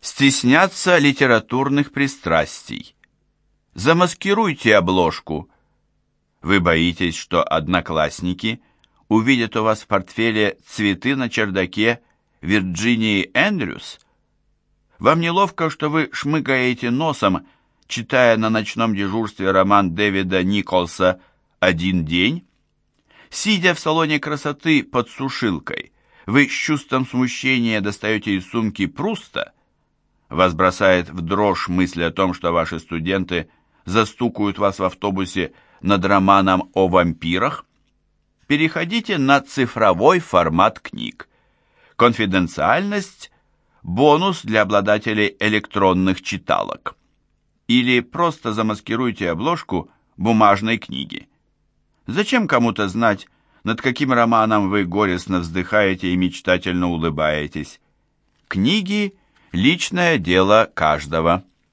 Стесняться литературных пристрастий. Замаскируйте обложку. Вы боитесь, что одноклассники увидят у вас в портфеле цветы на чердаке Вирджинии Эндрюс? Вам неловко, что вы шмыгаете носом, читая на ночном дежурстве роман Дэвида Николса «Один день»? Сидя в салоне красоты под сушилкой, вы с чувством смущения достаете из сумки Пруста, вас бросает в дрожь мысль о том, что ваши студенты застукают вас в автобусе над романом о вампирах, переходите на цифровой формат книг. Конфиденциальность – бонус для обладателей электронных читалок. Или просто замаскируйте обложку бумажной книги. Зачем кому-то знать, над каким романом вы горестно вздыхаете и мечтательно улыбаетесь? Книги – личное дело каждого.